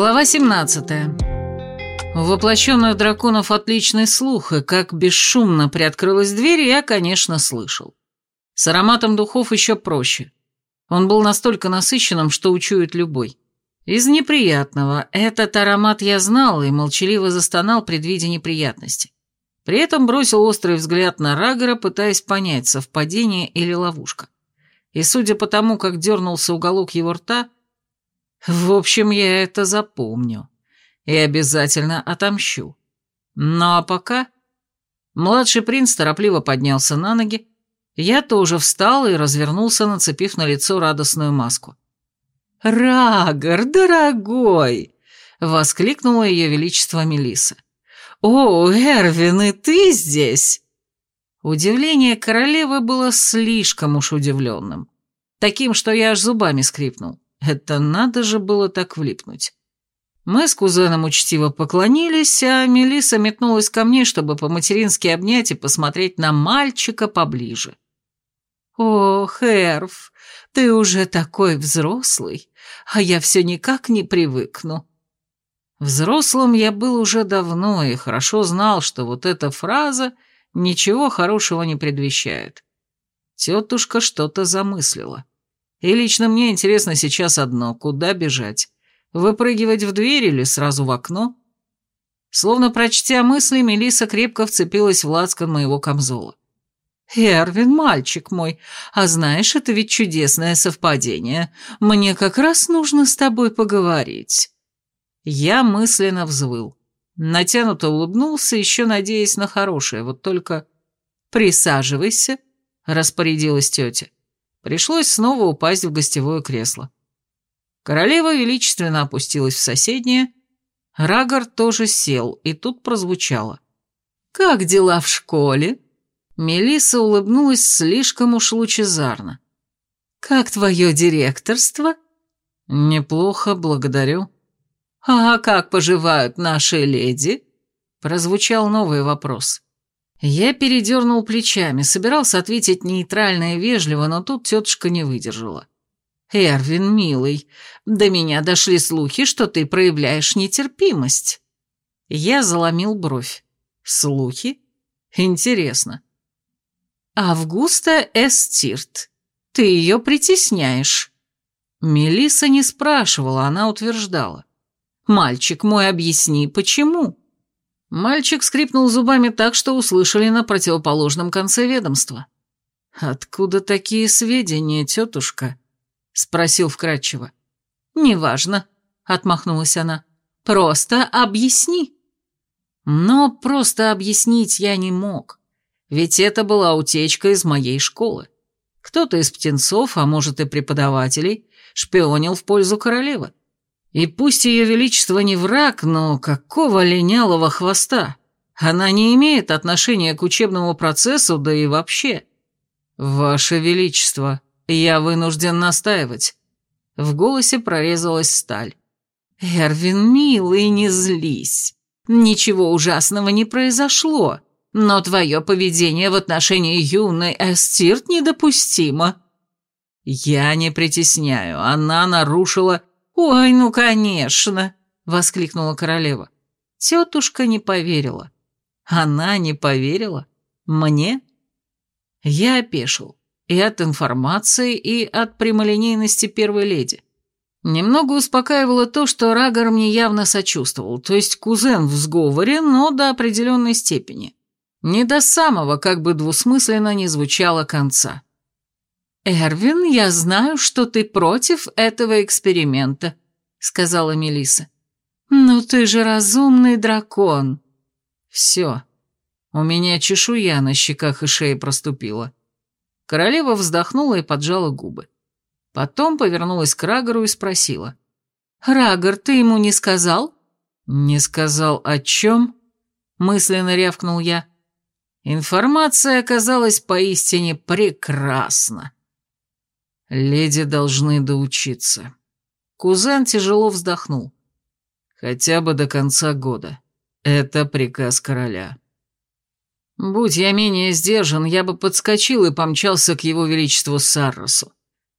Глава 17. У воплощенных драконов отличный слух, и как бесшумно приоткрылась дверь, я, конечно, слышал. С ароматом духов еще проще. Он был настолько насыщенным, что учует любой. Из неприятного этот аромат я знал и молчаливо застонал, предвидя неприятности. При этом бросил острый взгляд на Рагора, пытаясь понять, совпадение или ловушка. И судя по тому, как дернулся уголок его рта, в общем, я это запомню и обязательно отомщу. Ну а пока... Младший принц торопливо поднялся на ноги, я тоже встал и развернулся, нацепив на лицо радостную маску. «Рагор, дорогой!» — воскликнула ее величество Мелиса. «О, Эрвин, и ты здесь?» Удивление королевы было слишком уж удивленным. Таким, что я аж зубами скрипнул. Это надо же было так влипнуть. Мы с кузеном учтиво поклонились, а Мелиса метнулась ко мне, чтобы по-матерински обнять и посмотреть на мальчика поближе. «О, Херф, ты уже такой взрослый, а я все никак не привыкну». Взрослым я был уже давно и хорошо знал, что вот эта фраза ничего хорошего не предвещает. Тетушка что-то замыслила. И лично мне интересно сейчас одно — куда бежать? Выпрыгивать в дверь или сразу в окно? Словно прочтя мысли, Мелиса крепко вцепилась в лацкан моего камзола. «Эрвин, мальчик мой, а знаешь, это ведь чудесное совпадение. Мне как раз нужно с тобой поговорить». Я мысленно взвыл. Натянуто улыбнулся, еще надеясь на хорошее, вот только... «Присаживайся», — распорядилась тетя. Пришлось снова упасть в гостевое кресло. Королева величественно опустилась в соседнее. Рагор тоже сел, и тут прозвучало. «Как дела в школе?» Мелисса улыбнулась слишком уж лучезарно. «Как твое директорство?» «Неплохо, благодарю». «А как поживают наши леди?» Прозвучал новый вопрос. Я передернул плечами, собирался ответить нейтрально и вежливо, но тут тетушка не выдержала. «Эрвин, милый, до меня дошли слухи, что ты проявляешь нетерпимость». Я заломил бровь. «Слухи? Интересно». «Августа Эстирт, ты ее притесняешь». Мелиса не спрашивала, она утверждала. «Мальчик мой, объясни, почему?» Мальчик скрипнул зубами так, что услышали на противоположном конце ведомства. «Откуда такие сведения, тетушка?» — спросил вкратчиво. «Неважно», — отмахнулась она. «Просто объясни». Но просто объяснить я не мог, ведь это была утечка из моей школы. Кто-то из птенцов, а может и преподавателей, шпионил в пользу королевы. И пусть ее величество не враг, но какого линялого хвоста? Она не имеет отношения к учебному процессу, да и вообще. Ваше величество, я вынужден настаивать. В голосе прорезалась сталь. Эрвин, милый, не злись. Ничего ужасного не произошло, но твое поведение в отношении юной Эстирт недопустимо. Я не притесняю, она нарушила «Ой, ну, конечно!» — воскликнула королева. Тетушка не поверила. Она не поверила? Мне? Я опешил. И от информации, и от прямолинейности первой леди. Немного успокаивало то, что Рагор мне явно сочувствовал, то есть кузен в сговоре, но до определенной степени. Не до самого, как бы двусмысленно не звучало конца. «Эрвин, я знаю, что ты против этого эксперимента», — сказала Мелиса. «Но ты же разумный дракон». «Все. У меня чешуя на щеках и шее проступила». Королева вздохнула и поджала губы. Потом повернулась к Рагору и спросила. «Рагор, ты ему не сказал?» «Не сказал о чем?» — мысленно рявкнул я. Информация оказалась поистине прекрасна. Леди должны доучиться. Кузен тяжело вздохнул. Хотя бы до конца года. Это приказ короля. Будь я менее сдержан, я бы подскочил и помчался к его величеству Сарросу.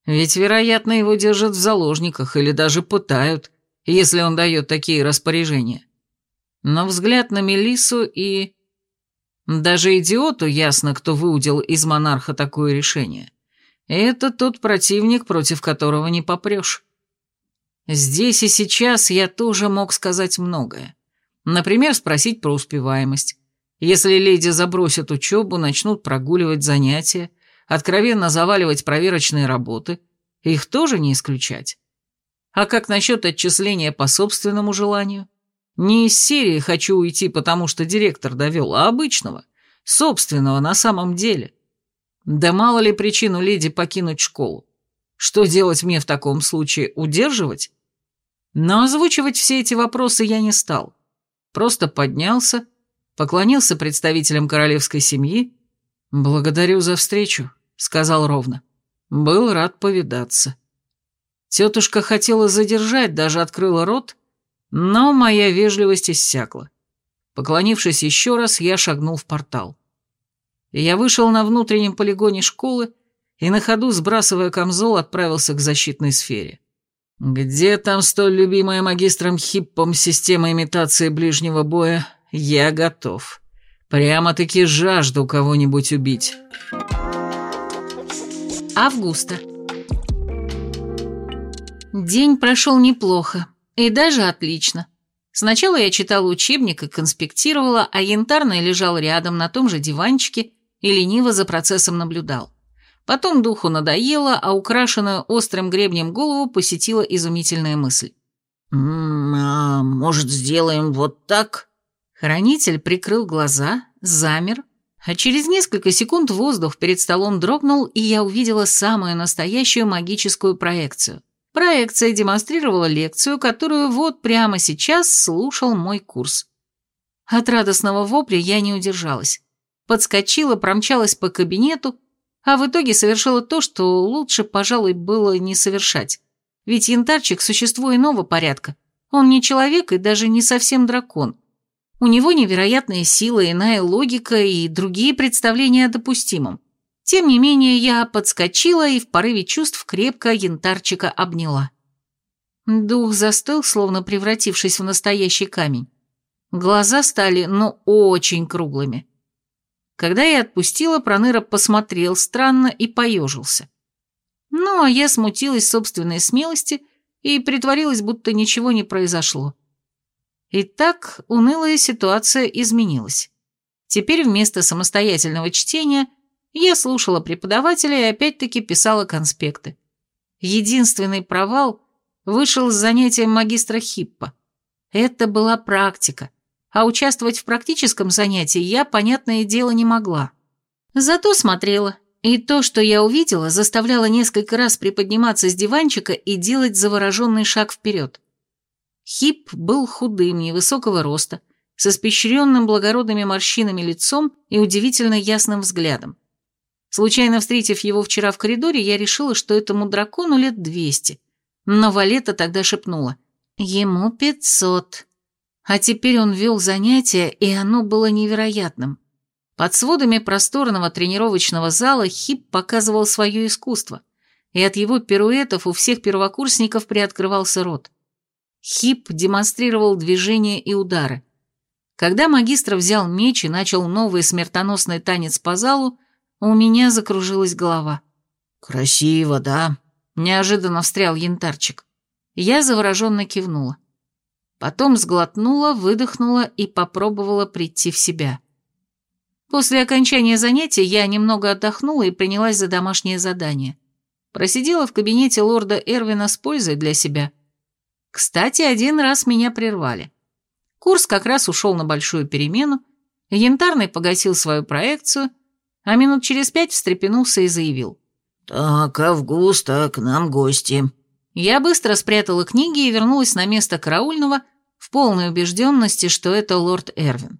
Ведь, вероятно, его держат в заложниках или даже пытают. если он дает такие распоряжения. Но взгляд на Мелиссу и... Даже идиоту ясно, кто выудил из монарха такое решение. Это тот противник, против которого не попрешь. Здесь и сейчас я тоже мог сказать многое. Например, спросить про успеваемость. Если леди забросят учебу, начнут прогуливать занятия, откровенно заваливать проверочные работы, их тоже не исключать. А как насчет отчисления по собственному желанию? Не из серии «хочу уйти, потому что директор довел», а обычного, собственного на самом деле. Да мало ли причину леди покинуть школу. Что делать мне в таком случае, удерживать? Но озвучивать все эти вопросы я не стал. Просто поднялся, поклонился представителям королевской семьи. «Благодарю за встречу», — сказал ровно. «Был рад повидаться». Тетушка хотела задержать, даже открыла рот, но моя вежливость иссякла. Поклонившись еще раз, я шагнул в портал. Я вышел на внутреннем полигоне школы и на ходу, сбрасывая камзол, отправился к защитной сфере. Где там столь любимая магистром Хиппом система имитации ближнего боя? Я готов. Прямо-таки жажду кого-нибудь убить. Августа. День прошел неплохо, и даже отлично. Сначала я читала учебник и конспектировала, а янтарный лежал рядом на том же диванчике и лениво за процессом наблюдал. Потом духу надоело, а украшенную острым гребнем голову посетила изумительная мысль. «М -м, а может, сделаем вот так?» Хранитель прикрыл глаза, замер, а через несколько секунд воздух перед столом дрогнул, и я увидела самую настоящую магическую проекцию. Проекция демонстрировала лекцию, которую вот прямо сейчас слушал мой курс. От радостного вопля я не удержалась. Подскочила, промчалась по кабинету, а в итоге совершила то, что лучше, пожалуй, было не совершать. Ведь янтарчик – существо иного порядка. Он не человек и даже не совсем дракон. У него невероятная сила, иная логика и другие представления о допустимом. Тем не менее, я подскочила и в порыве чувств крепко янтарчика обняла. Дух застыл, словно превратившись в настоящий камень. Глаза стали, ну, очень круглыми. Когда я отпустила, Проныра посмотрел странно и поежился. Ну, а я смутилась собственной смелости и притворилась, будто ничего не произошло. Итак, унылая ситуация изменилась. Теперь вместо самостоятельного чтения – я слушала преподавателя и опять-таки писала конспекты. Единственный провал вышел с занятием магистра Хиппа. Это была практика, а участвовать в практическом занятии я, понятное дело, не могла. Зато смотрела, и то, что я увидела, заставляло несколько раз приподниматься с диванчика и делать завороженный шаг вперед. Хип был худым, невысокого роста, с испещренным благородными морщинами лицом и удивительно ясным взглядом. Случайно встретив его вчера в коридоре, я решила, что этому дракону лет двести. Но Валета тогда шепнула. Ему пятьсот. А теперь он вел занятия, и оно было невероятным. Под сводами просторного тренировочного зала Хип показывал свое искусство, и от его пируэтов у всех первокурсников приоткрывался рот. Хип демонстрировал движения и удары. Когда магистр взял меч и начал новый смертоносный танец по залу, у меня закружилась голова. «Красиво, да?» Неожиданно встрял янтарчик. Я завороженно кивнула. Потом сглотнула, выдохнула и попробовала прийти в себя. После окончания занятия я немного отдохнула и принялась за домашнее задание. Просидела в кабинете лорда Эрвина с пользой для себя. Кстати, один раз меня прервали. Курс как раз ушел на большую перемену, Янтарный погасил свою проекцию — а минут через пять встрепенулся и заявил. «Так, Августа, к нам гости». Я быстро спрятала книги и вернулась на место караульного в полной убежденности, что это лорд Эрвин.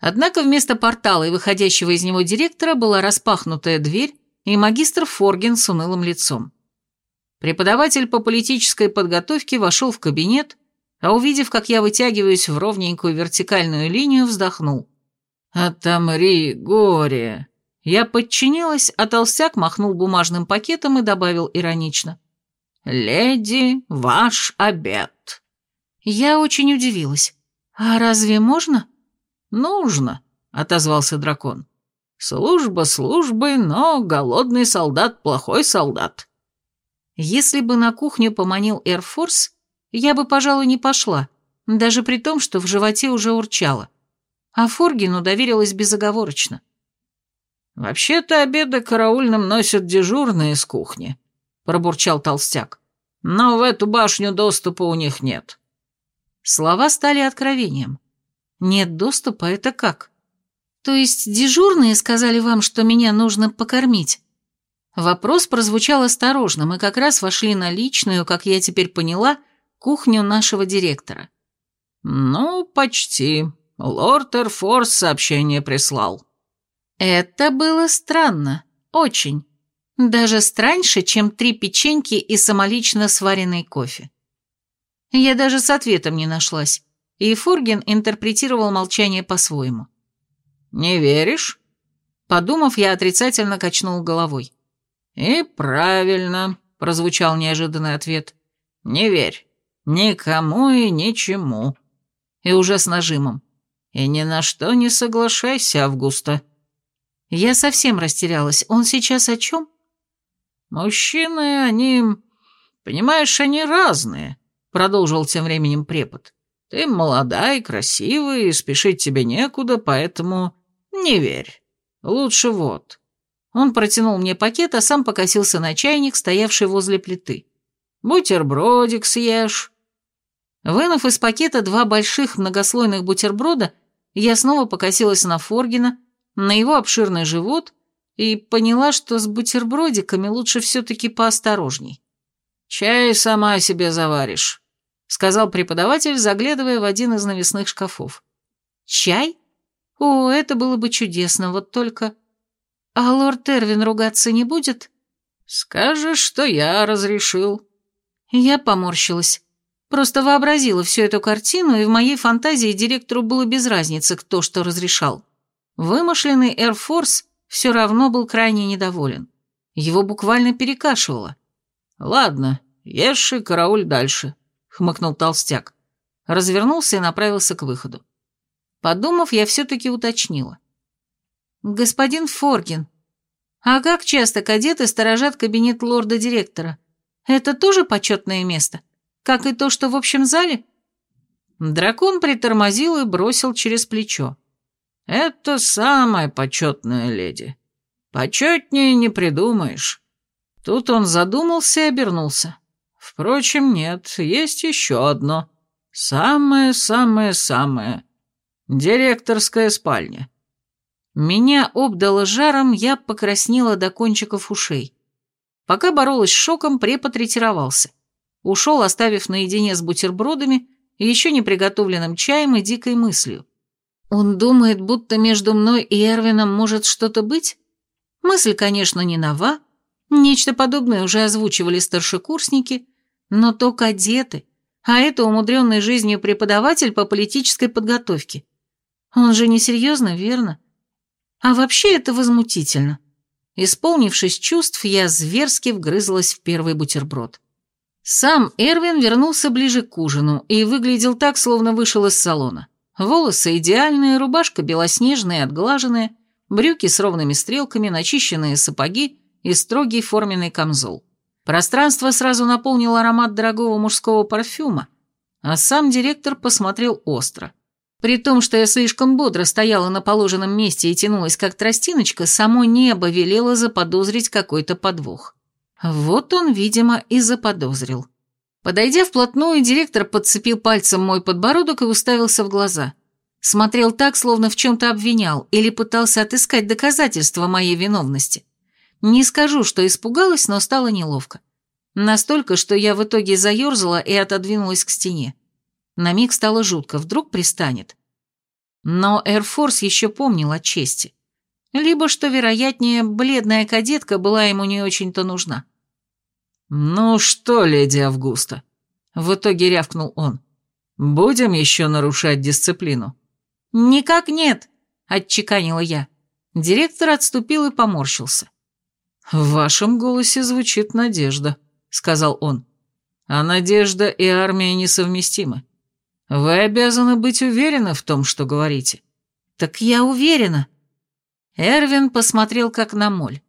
Однако вместо портала и выходящего из него директора была распахнутая дверь и магистр Форген с унылым лицом. Преподаватель по политической подготовке вошел в кабинет, а увидев, как я вытягиваюсь в ровненькую вертикальную линию, вздохнул. «Отомри, горе!» Я подчинилась, а толстяк махнул бумажным пакетом и добавил иронично. «Леди, ваш обед». Я очень удивилась. «А разве можно?» «Нужно», — отозвался дракон. «Служба службой, но голодный солдат — плохой солдат». Если бы на кухню поманил Эрфорс, я бы, пожалуй, не пошла, даже при том, что в животе уже урчало. А Форгину доверилась безоговорочно. «Вообще-то обеды караульным носят дежурные с кухни», — пробурчал толстяк. «Но в эту башню доступа у них нет». Слова стали откровением. «Нет доступа — это как?» «То есть дежурные сказали вам, что меня нужно покормить?» Вопрос прозвучал осторожно, мы как раз вошли на личную, как я теперь поняла, кухню нашего директора. «Ну, почти. Лорд Эрфорс сообщение прислал». Это было странно. Очень. Даже страньше, чем три печеньки и самолично сваренный кофе. Я даже с ответом не нашлась, и Фурген интерпретировал молчание по-своему. «Не веришь?» Подумав, я отрицательно качнул головой. «И правильно», — прозвучал неожиданный ответ. «Не верь. Никому и ничему». И уже с нажимом. «И ни на что не соглашайся, Августа». Я совсем растерялась. Он сейчас о чем? «Мужчины, они... Понимаешь, они разные», — продолжил тем временем препод. «Ты молода и красивая, и спешить тебе некуда, поэтому не верь. Лучше вот». Он протянул мне пакет, а сам покосился на чайник, стоявший возле плиты. «Бутербродик съешь». Вынув из пакета два больших многослойных бутерброда, я снова покосилась на Форгина, на его обширный живот и поняла, что с бутербродиками лучше все-таки поосторожней. «Чай сама себе заваришь», — сказал преподаватель, заглядывая в один из навесных шкафов. «Чай? О, это было бы чудесно, вот только...» «А лорд Эрвин ругаться не будет?» «Скажешь, что я разрешил». Я поморщилась. Просто вообразила всю эту картину, и в моей фантазии директору было без разницы, кто что разрешал. Вымышленный Force все равно был крайне недоволен. Его буквально перекашивало. «Ладно, ешь и карауль дальше», — хмыкнул толстяк. Развернулся и направился к выходу. Подумав, я все-таки уточнила. «Господин Форгин, а как часто кадеты сторожат кабинет лорда-директора? Это тоже почетное место? Как и то, что в общем зале?» Дракон притормозил и бросил через плечо. «Это самая почетная леди. Почетнее не придумаешь». Тут он задумался и обернулся. Впрочем, нет, есть еще одно. Самое-самое-самое. Директорская спальня. Меня обдало жаром, я покраснела до кончиков ушей. Пока боролась с шоком, препод ретировался. Ушел, оставив наедине с бутербродами, еще не приготовленным чаем и дикой мыслью. Он думает, будто между мной и Эрвином может что-то быть? Мысль, конечно, не нова. Нечто подобное уже озвучивали старшекурсники, но то кадеты, а это умудренный жизнью преподаватель по политической подготовке. Он же несерьезно, верно? А вообще это возмутительно. Исполнившись чувств, я зверски вгрызлась в первый бутерброд. Сам Эрвин вернулся ближе к ужину и выглядел так, словно вышел из салона. Волосы идеальные, рубашка белоснежная и отглаженная, брюки с ровными стрелками, начищенные сапоги и строгий форменный камзол. Пространство сразу наполнил аромат дорогого мужского парфюма, а сам директор посмотрел остро. При том, что я слишком бодро стояла на положенном месте и тянулась как тростиночка, само небо велело заподозрить какой-то подвох. Вот он, видимо, и заподозрил. Подойдя вплотную, директор подцепил пальцем мой подбородок и уставился в глаза. Смотрел так, словно в чем-то обвинял или пытался отыскать доказательства моей виновности. Не скажу, что испугалась, но стало неловко. Настолько, что я в итоге заерзала и отодвинулась к стене. На миг стало жутко, вдруг пристанет. Но Force еще помнил о чести. Либо, что вероятнее, бледная кадетка была ему не очень-то нужна. «Ну что, леди Августа?» В итоге рявкнул он. «Будем еще нарушать дисциплину?» «Никак нет», — отчеканила я. Директор отступил и поморщился. «В вашем голосе звучит надежда», — сказал он. «А надежда и армия несовместимы. Вы обязаны быть уверены в том, что говорите. Так я уверена. Эрвин посмотрел как на моль.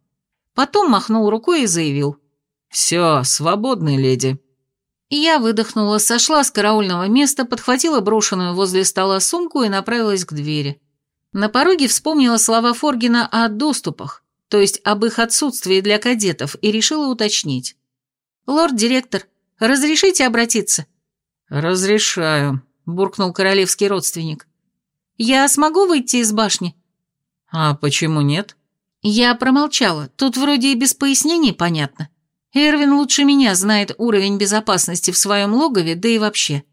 Потом махнул рукой и заявил. «Все, свободны, леди». Я выдохнула, сошла с караульного места, подхватила брошенную возле стола сумку и направилась к двери. На пороге вспомнила слова Форгина о доступах, то есть об их отсутствии для кадетов, и решила уточнить. «Лорд-директор, разрешите обратиться?» «Разрешаю», — буркнул королевский родственник. «Я смогу выйти из башни?» «А почему нет?» Я промолчала, тут вроде и без пояснений понятно. Эрвин лучше меня знает уровень безопасности в своем логове, да и вообще.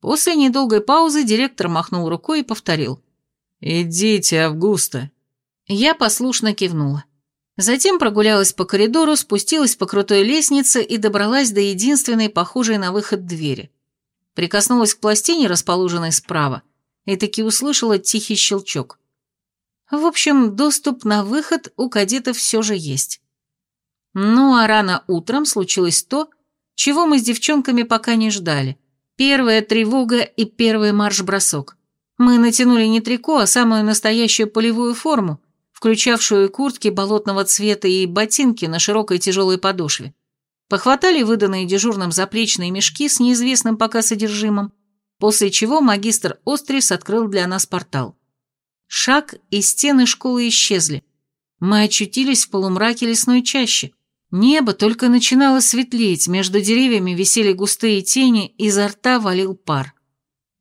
После недолгой паузы директор махнул рукой и повторил. «Идите, Августа». Я послушно кивнула. Затем прогулялась по коридору, спустилась по крутой лестнице и добралась до единственной, похожей на выход двери. Прикоснулась к пластине, расположенной справа, и таки услышала тихий щелчок. В общем, доступ на выход у кадетов все же есть. Ну а рано утром случилось то, чего мы с девчонками пока не ждали. Первая тревога и первый марш-бросок. Мы натянули не трико, а самую настоящую полевую форму, включавшую куртки болотного цвета и ботинки на широкой тяжелой подошве. Похватали выданные дежурным заплечные мешки с неизвестным пока содержимым, после чего магистр Острис открыл для нас портал. Шаг, и стены школы исчезли. Мы очутились в полумраке лесной чащи. Небо только начинало светлеть, между деревьями висели густые тени, изо рта валил пар.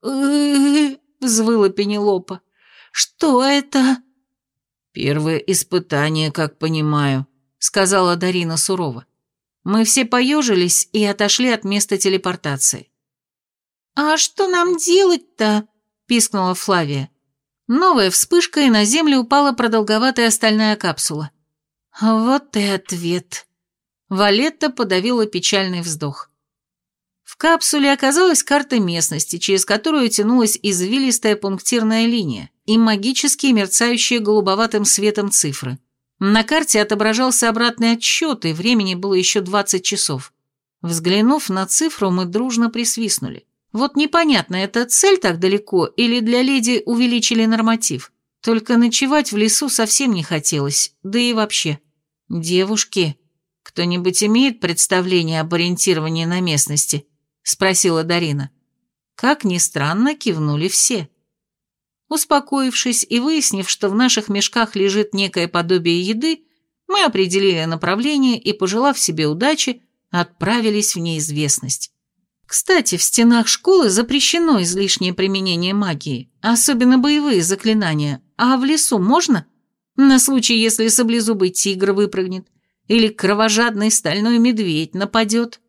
взвыла Пенелопа. «Что это?» «Первое испытание, как понимаю», — сказала Дарина сурово. Мы все поежились и отошли от места телепортации. «А что нам делать-то?» — пискнула Флавия. Новая вспышка, и на землю упала продолговатая стальная капсула. Вот и ответ. Валетта подавила печальный вздох. В капсуле оказалась карта местности, через которую тянулась извилистая пунктирная линия и магические мерцающие голубоватым светом цифры. На карте отображался обратный отсчет, и времени было еще 20 часов. Взглянув на цифру, мы дружно присвистнули. Вот непонятно, это цель так далеко или для леди увеличили норматив? Только ночевать в лесу совсем не хотелось, да и вообще. Девушки, кто-нибудь имеет представление об ориентировании на местности? Спросила Дарина. Как ни странно, кивнули все. Успокоившись и выяснив, что в наших мешках лежит некое подобие еды, мы определили направление и, пожелав себе удачи, отправились в неизвестность. Кстати, в стенах школы запрещено излишнее применение магии, особенно боевые заклинания, а в лесу можно? На случай, если саблезубый тигр выпрыгнет или кровожадный стальной медведь нападет.